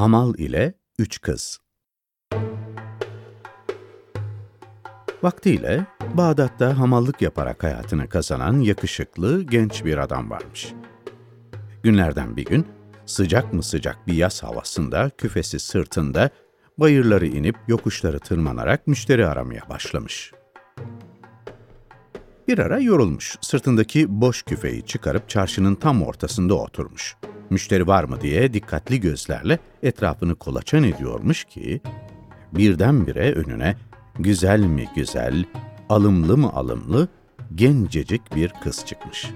Hamal ile Üç Kız Vaktiyle Bağdat'ta hamallık yaparak hayatını kazanan yakışıklı genç bir adam varmış. Günlerden bir gün sıcak mı sıcak bir yaz havasında küfesi sırtında bayırları inip yokuşları tırmanarak müşteri aramaya başlamış. Bir ara yorulmuş, sırtındaki boş küfeyi çıkarıp çarşının tam ortasında oturmuş. Müşteri var mı diye dikkatli gözlerle etrafını kolaçan ediyormuş ki, birdenbire önüne güzel mi güzel, alımlı mı alımlı, gencecik bir kız çıkmış.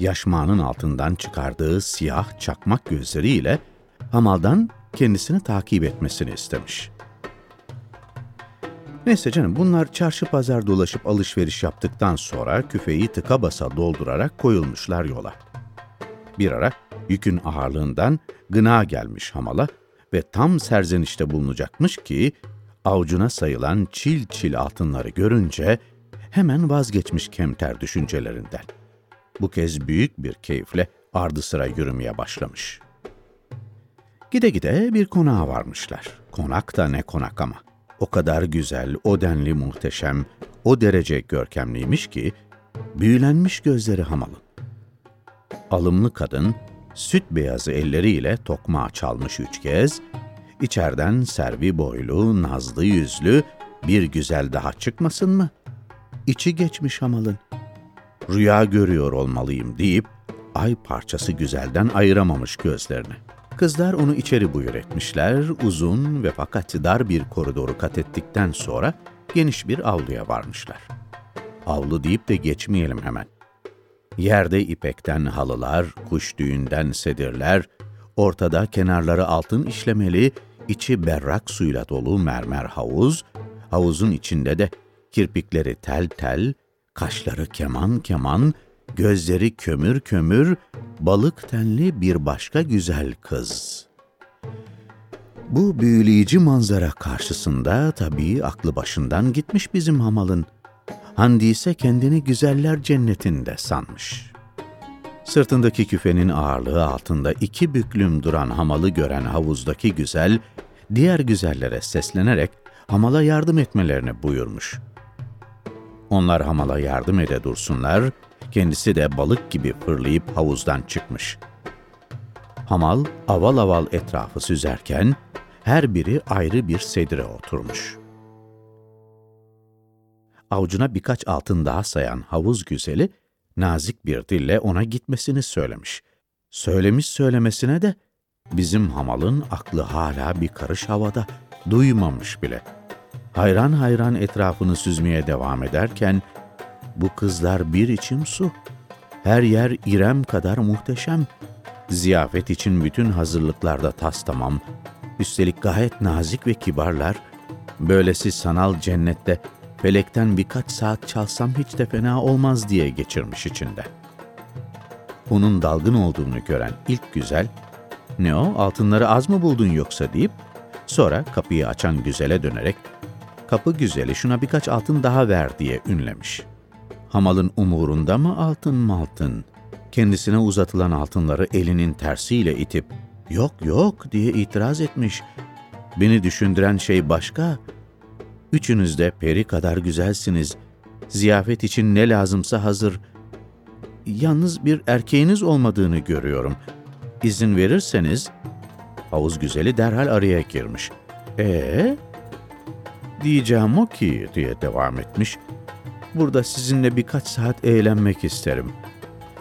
Yaşmağının altından çıkardığı siyah çakmak gözleriyle hamaldan kendisini takip etmesini istemiş. Neyse canım bunlar çarşı pazar dolaşıp alışveriş yaptıktan sonra küfeyi tıka basa doldurarak koyulmuşlar yola. Bir ara yükün ağırlığından gına gelmiş hamala ve tam serzenişte bulunacakmış ki avucuna sayılan çil çil altınları görünce hemen vazgeçmiş kemter düşüncelerinden. Bu kez büyük bir keyifle ardı sıra yürümeye başlamış. Gide gide bir konağa varmışlar. Konak da ne konak ama. O kadar güzel, o denli muhteşem, o derece görkemliymiş ki, büyülenmiş gözleri hamalın. Alımlı kadın, süt beyazı elleriyle tokmağı çalmış üç kez, içerden servi boylu, nazlı yüzlü bir güzel daha çıkmasın mı? İçi geçmiş hamalın. Rüya görüyor olmalıyım deyip, ay parçası güzelden ayıramamış gözlerini. Kızlar onu içeri buyur etmişler, uzun ve fakat dar bir koridoru kat ettikten sonra geniş bir avluya varmışlar. Avlu deyip de geçmeyelim hemen. Yerde ipekten halılar, kuş düğünden sedirler, ortada kenarları altın işlemeli, içi berrak suyla dolu mermer havuz, havuzun içinde de kirpikleri tel tel, kaşları keman keman, gözleri kömür kömür, balık tenli bir başka güzel kız. Bu büyüleyici manzara karşısında tabii aklı başından gitmiş bizim hamalın. Handi ise kendini güzeller cennetinde sanmış. Sırtındaki küfenin ağırlığı altında iki büklüm duran hamalı gören havuzdaki güzel, diğer güzellere seslenerek hamala yardım etmelerini buyurmuş. Onlar hamala yardım ede dursunlar, kendisi de balık gibi fırlayıp havuzdan çıkmış. Hamal aval aval etrafı süzerken her biri ayrı bir sedire oturmuş. Avucuna birkaç altın daha sayan havuz güzeli nazik bir dille ona gitmesini söylemiş. Söylemiş söylemesine de bizim hamalın aklı hala bir karış havada, duymamış bile. Hayran hayran etrafını süzmeye devam ederken bu kızlar bir içim su. Her yer İrem kadar muhteşem. Ziyafet için bütün hazırlıklarda tas tamam. Üstelik gayet nazik ve kibarlar. Böylesi sanal cennette felekten birkaç saat çalsam hiç de fena olmaz diye geçirmiş içinde. Onun dalgın olduğunu gören ilk güzel, ne o altınları az mı buldun yoksa deyip, sonra kapıyı açan güzele dönerek, kapı güzeli şuna birkaç altın daha ver diye ünlemiş.'' Hamalın umurunda mı altın maltın? Kendisine uzatılan altınları elinin tersiyle itip, yok yok diye itiraz etmiş. Beni düşündüren şey başka. Üçünüz de peri kadar güzelsiniz. Ziyafet için ne lazımsa hazır. Yalnız bir erkeğiniz olmadığını görüyorum. İzin verirseniz, havuz güzeli derhal araya girmiş. Ee? Diyeceğim o ki diye devam etmiş. Burada sizinle birkaç saat eğlenmek isterim.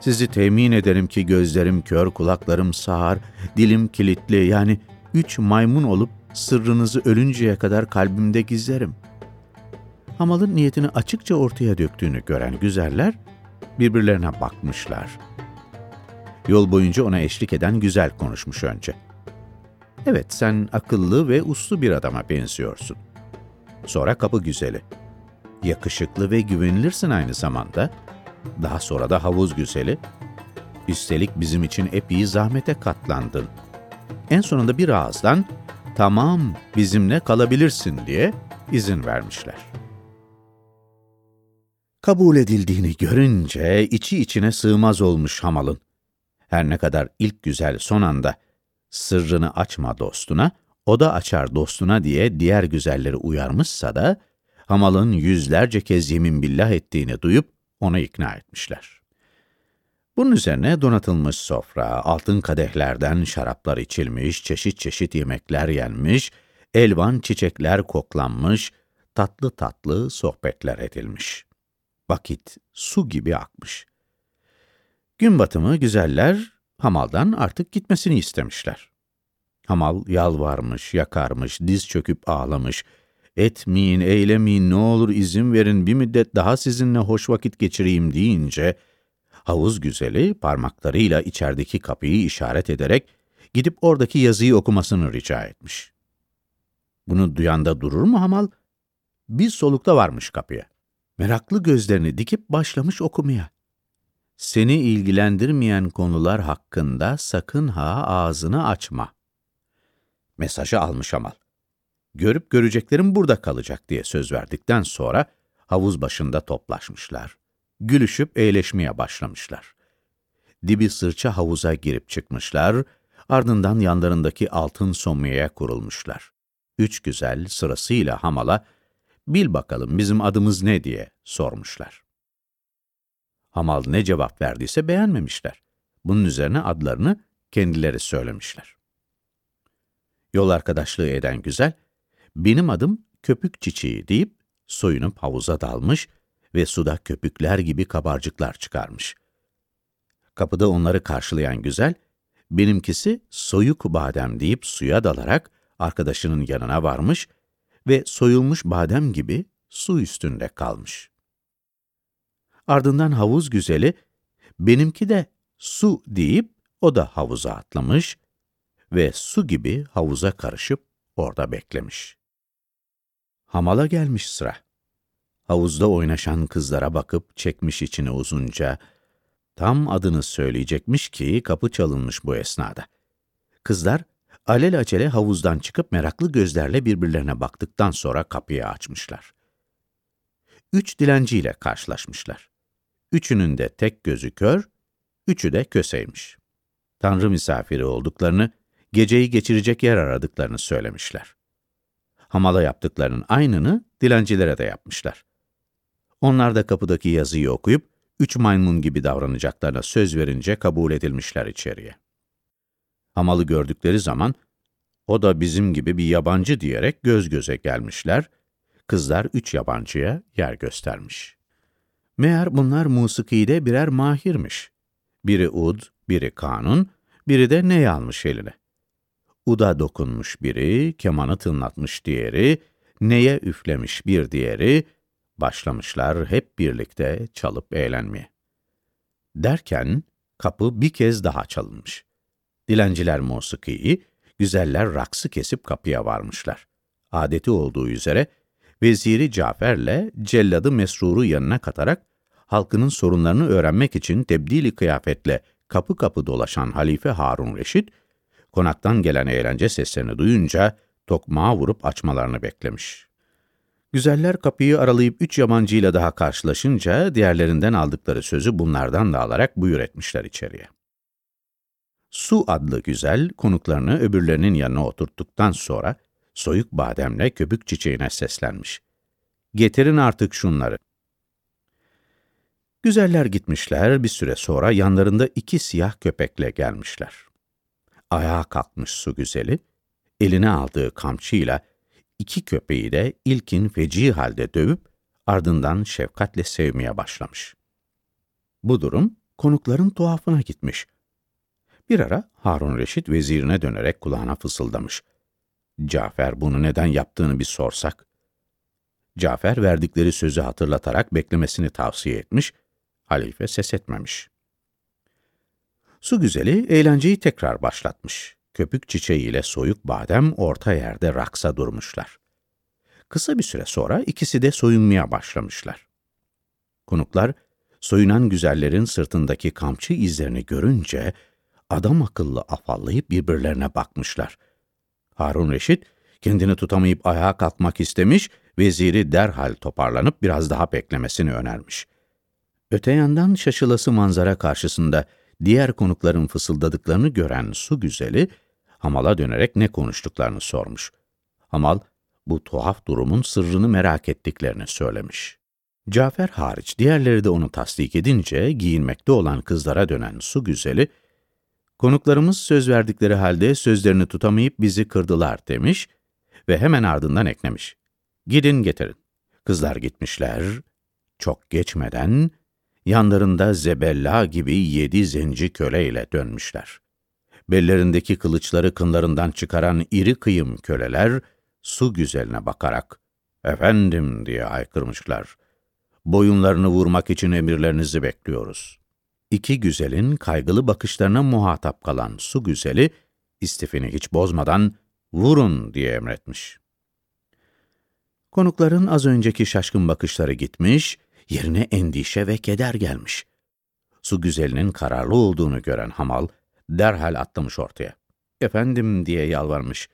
Sizi temin ederim ki gözlerim kör, kulaklarım sağır, dilim kilitli yani üç maymun olup sırrınızı ölünceye kadar kalbimde gizlerim. Hamalın niyetini açıkça ortaya döktüğünü gören güzeller birbirlerine bakmışlar. Yol boyunca ona eşlik eden güzel konuşmuş önce. Evet sen akıllı ve uslu bir adama benziyorsun. Sonra kapı güzeli yakışıklı ve güvenilirsin aynı zamanda. Daha sonra da havuz güzeli. Üstelik bizim için epey zahmete katlandın. En sonunda bir ağızdan tamam bizimle kalabilirsin diye izin vermişler. Kabul edildiğini görünce içi içine sığmaz olmuş hamalın. Her ne kadar ilk güzel son anda sırrını açma dostuna, o da açar dostuna diye diğer güzelleri uyarmışsa da, Hamal'ın yüzlerce kez yemin billah ettiğini duyup onu ikna etmişler. Bunun üzerine donatılmış sofra, altın kadehlerden şaraplar içilmiş, çeşit çeşit yemekler yenmiş, elvan çiçekler koklanmış, tatlı tatlı sohbetler edilmiş. Vakit su gibi akmış. Gün batımı güzeller hamaldan artık gitmesini istemişler. Hamal yalvarmış, yakarmış, diz çöküp ağlamış. Etmeyin, eylemeyin, ne olur izin verin, bir müddet daha sizinle hoş vakit geçireyim deyince, havuz güzeli parmaklarıyla içerideki kapıyı işaret ederek gidip oradaki yazıyı okumasını rica etmiş. Bunu duyanda durur mu Hamal? Bir solukta varmış kapıya. Meraklı gözlerini dikip başlamış okumaya. Seni ilgilendirmeyen konular hakkında sakın ha ağzını açma. Mesajı almış Amal. Görüp göreceklerim burada kalacak diye söz verdikten sonra havuz başında toplaşmışlar. Gülüşüp eğleşmeye başlamışlar. Dibi sırça havuza girip çıkmışlar, ardından yanlarındaki altın somyaya kurulmuşlar. Üç güzel sırasıyla Hamal'a, bil bakalım bizim adımız ne diye sormuşlar. Hamal ne cevap verdiyse beğenmemişler. Bunun üzerine adlarını kendileri söylemişler. Yol arkadaşlığı eden güzel, benim adım köpük çiçeği deyip soyunup havuza dalmış ve suda köpükler gibi kabarcıklar çıkarmış. Kapıda onları karşılayan güzel, benimkisi soyuk badem deyip suya dalarak arkadaşının yanına varmış ve soyulmuş badem gibi su üstünde kalmış. Ardından havuz güzeli, benimki de su deyip o da havuza atlamış ve su gibi havuza karışıp orada beklemiş. Hamala gelmiş sıra. Havuzda oynaşan kızlara bakıp çekmiş içine uzunca, tam adını söyleyecekmiş ki kapı çalınmış bu esnada. Kızlar alelacele havuzdan çıkıp meraklı gözlerle birbirlerine baktıktan sonra kapıyı açmışlar. Üç dilenciyle karşılaşmışlar. Üçünün de tek gözü kör, üçü de köseymiş. Tanrı misafiri olduklarını, geceyi geçirecek yer aradıklarını söylemişler. Hamala yaptıklarının aynını dilencilere de yapmışlar. Onlar da kapıdaki yazıyı okuyup, üç maymun gibi davranacaklarına söz verince kabul edilmişler içeriye. Hamalı gördükleri zaman, o da bizim gibi bir yabancı diyerek göz göze gelmişler, kızlar üç yabancıya yer göstermiş. Meğer bunlar musikide birer mahirmiş. Biri ud, biri kanun, biri de ney almış eline. Uda dokunmuş biri, kemanı tınlatmış diğeri, neye üflemiş bir diğeri, başlamışlar hep birlikte çalıp eğlenmeye. Derken kapı bir kez daha çalınmış. Dilenciler musikiyi, güzeller raksı kesip kapıya varmışlar. Adeti olduğu üzere, Veziri Cafer'le celladı Mesrur'u yanına katarak, halkının sorunlarını öğrenmek için tebdili kıyafetle kapı kapı dolaşan Halife Harun Reşit, konaktan gelen eğlence seslerini duyunca tokmağa vurup açmalarını beklemiş. Güzeller kapıyı aralayıp üç yabancıyla daha karşılaşınca diğerlerinden aldıkları sözü bunlardan da alarak buyur etmişler içeriye. Su adlı güzel konuklarını öbürlerinin yanına oturttuktan sonra soyuk bademle köpük çiçeğine seslenmiş. Getirin artık şunları. Güzeller gitmişler, bir süre sonra yanlarında iki siyah köpekle gelmişler. Ayağa kalkmış su güzeli, eline aldığı kamçıyla iki köpeği de ilkin feci halde dövüp, ardından şefkatle sevmeye başlamış. Bu durum konukların tuhafına gitmiş. Bir ara Harun Reşit vezirine dönerek kulağına fısıldamış. Cafer bunu neden yaptığını bir sorsak. Cafer verdikleri sözü hatırlatarak beklemesini tavsiye etmiş, halife ses etmemiş. Su güzeli eğlenceyi tekrar başlatmış. Köpük çiçeğiyle soyuk badem orta yerde raksa durmuşlar. Kısa bir süre sonra ikisi de soyunmaya başlamışlar. Konuklar, soyunan güzellerin sırtındaki kamçı izlerini görünce, adam akıllı afallayıp birbirlerine bakmışlar. Harun Reşit, kendini tutamayıp ayağa kalkmak istemiş, veziri derhal toparlanıp biraz daha beklemesini önermiş. Öte yandan şaşılası manzara karşısında diğer konukların fısıldadıklarını gören su güzeli, Hamal'a dönerek ne konuştuklarını sormuş. Hamal, bu tuhaf durumun sırrını merak ettiklerini söylemiş. Cafer hariç diğerleri de onu tasdik edince giyinmekte olan kızlara dönen su güzeli, konuklarımız söz verdikleri halde sözlerini tutamayıp bizi kırdılar demiş ve hemen ardından eklemiş. Gidin getirin. Kızlar gitmişler, çok geçmeden yanlarında zebella gibi yedi zenci köleyle dönmüşler. Bellerindeki kılıçları kınlarından çıkaran iri kıyım köleler, su güzeline bakarak, efendim diye haykırmışlar. Boyunlarını vurmak için emirlerinizi bekliyoruz. İki güzelin kaygılı bakışlarına muhatap kalan su güzeli, istifini hiç bozmadan, vurun diye emretmiş. Konukların az önceki şaşkın bakışları gitmiş, yerine endişe ve keder gelmiş. Su güzelinin kararlı olduğunu gören Hamal, derhal atlamış ortaya. Efendim diye yalvarmış.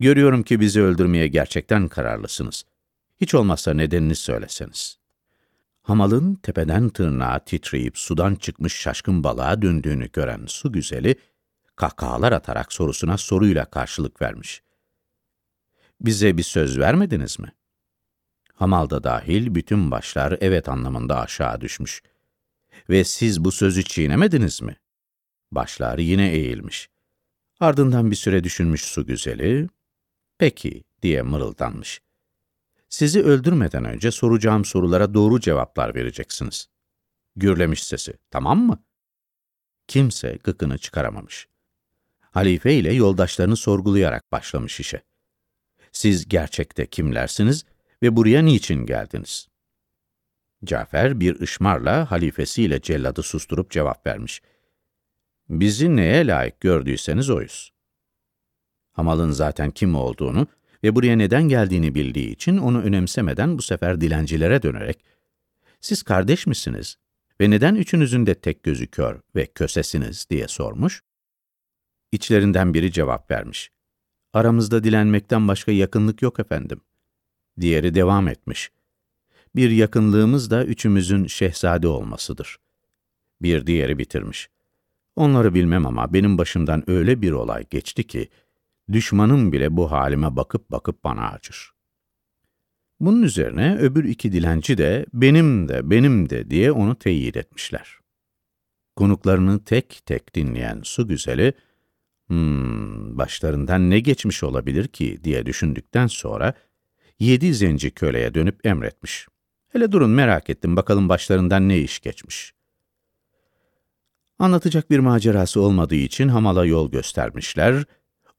Görüyorum ki bizi öldürmeye gerçekten kararlısınız. Hiç olmazsa nedenini söyleseniz. Hamalın tepeden tırnağa titreyip sudan çıkmış şaşkın balığa döndüğünü gören su güzeli, kahkahalar atarak sorusuna soruyla karşılık vermiş. Bize bir söz vermediniz mi? Hamal da dahil bütün başlar evet anlamında aşağı düşmüş. Ve siz bu sözü çiğnemediniz mi? Başlar yine eğilmiş. Ardından bir süre düşünmüş su güzeli, peki diye mırıldanmış. Sizi öldürmeden önce soracağım sorulara doğru cevaplar vereceksiniz. Gürlemiş sesi, tamam mı? Kimse gıkını çıkaramamış. Halife ile yoldaşlarını sorgulayarak başlamış işe. Siz gerçekte kimlersiniz ve buraya niçin geldiniz? Cafer bir ışmarla halifesiyle celladı susturup cevap vermiş. Bizi neye layık gördüyseniz oyuz. Hamal'ın zaten kim olduğunu ve buraya neden geldiğini bildiği için onu önemsemeden bu sefer dilencilere dönerek, siz kardeş misiniz ve neden üçünüzün de tek gözü kör ve kösesiniz diye sormuş. İçlerinden biri cevap vermiş. Aramızda dilenmekten başka yakınlık yok efendim. Diğeri devam etmiş. Bir yakınlığımız da üçümüzün şehzade olmasıdır. Bir diğeri bitirmiş. Onları bilmem ama benim başımdan öyle bir olay geçti ki, düşmanım bile bu halime bakıp bakıp bana acır. Bunun üzerine öbür iki dilenci de benim de benim de diye onu teyit etmişler. Konuklarını tek tek dinleyen su güzeli, hmm, başlarından ne geçmiş olabilir ki diye düşündükten sonra yedi zenci köleye dönüp emretmiş. Hele durun merak ettim bakalım başlarından ne iş geçmiş. Anlatacak bir macerası olmadığı için hamala yol göstermişler.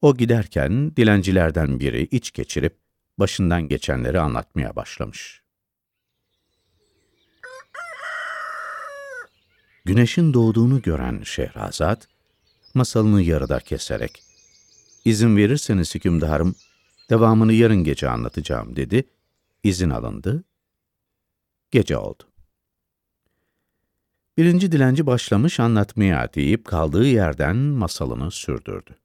O giderken dilencilerden biri iç geçirip başından geçenleri anlatmaya başlamış. Güneşin doğduğunu gören Şehrazat, masalını yarıda keserek, ''İzin verirseniz hükümdarım, devamını yarın gece anlatacağım.'' dedi. İzin alındı. Gece oldu. Birinci dilenci başlamış anlatmaya deyip kaldığı yerden masalını sürdürdü.